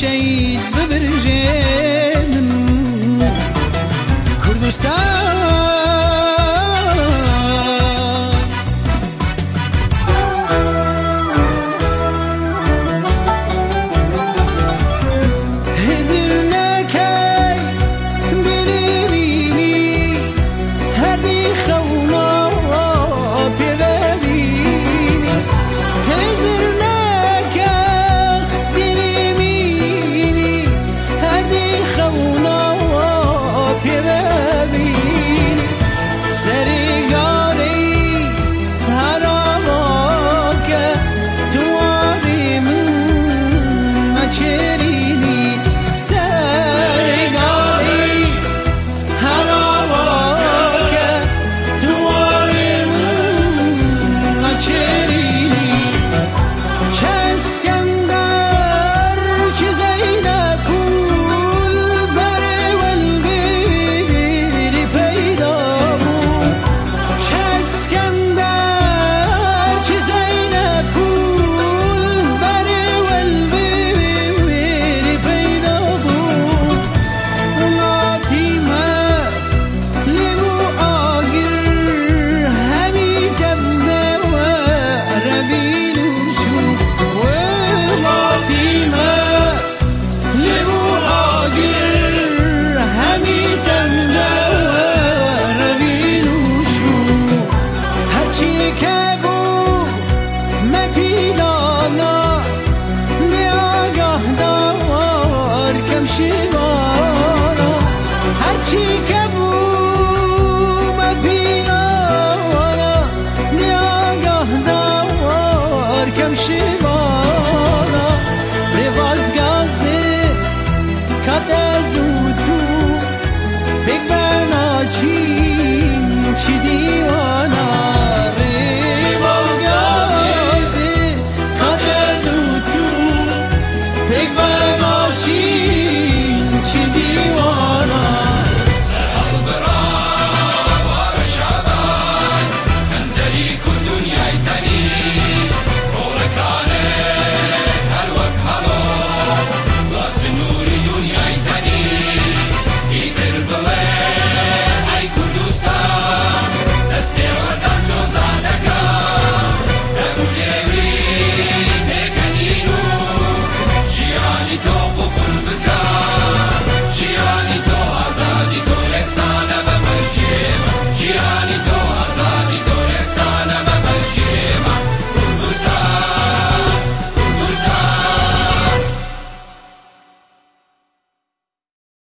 شهید Take my